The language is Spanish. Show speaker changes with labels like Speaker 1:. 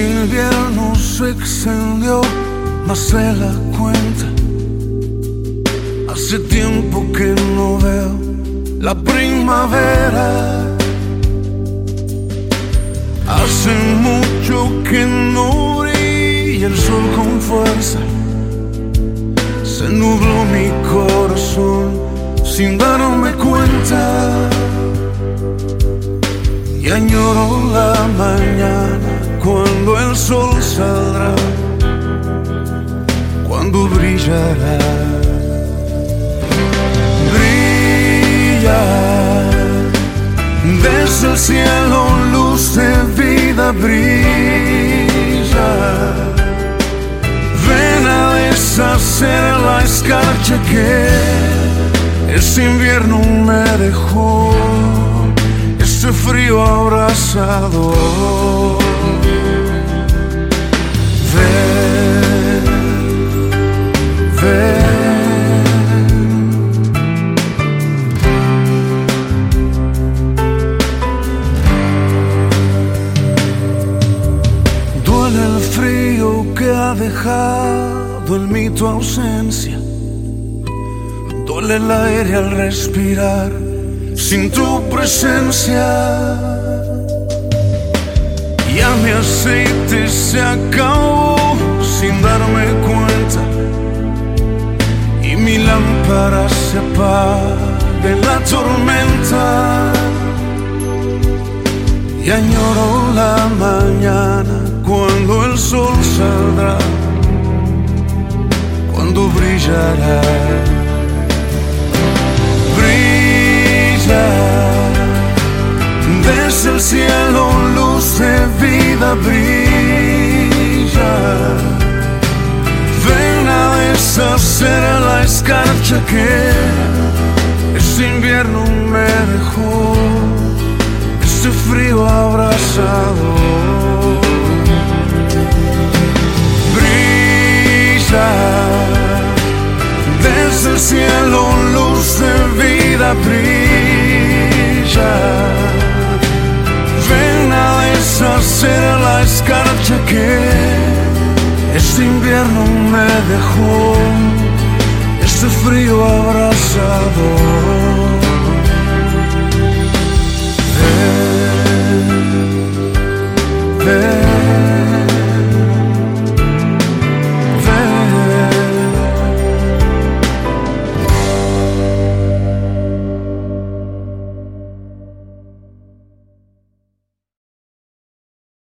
Speaker 1: invierno se extendió más de la cuenta. Hace tiempo que no veo la primavera. Hace mucho que no brilla el sol con fuerza. Se nubló mi corazón sin darme cuenta. Y añoro la mañana sol saldrá, cuando brillará. Brilla desde el cielo, luz de vida brilla. Ven a deshacer la escarcha que este invierno me dejó ese frío abrazador. Que ha dejado en mí tu ausencia. Duele el aire al respirar sin tu presencia. Ya mi aceite se acabó sin darme cuenta y mi lámpara se apaga en la tormenta. Y añoro Brilla desde el cielo, luz de vida brilla. Ven a deshacer la escarcha que este invierno me dejó me dejó este frío abrazador.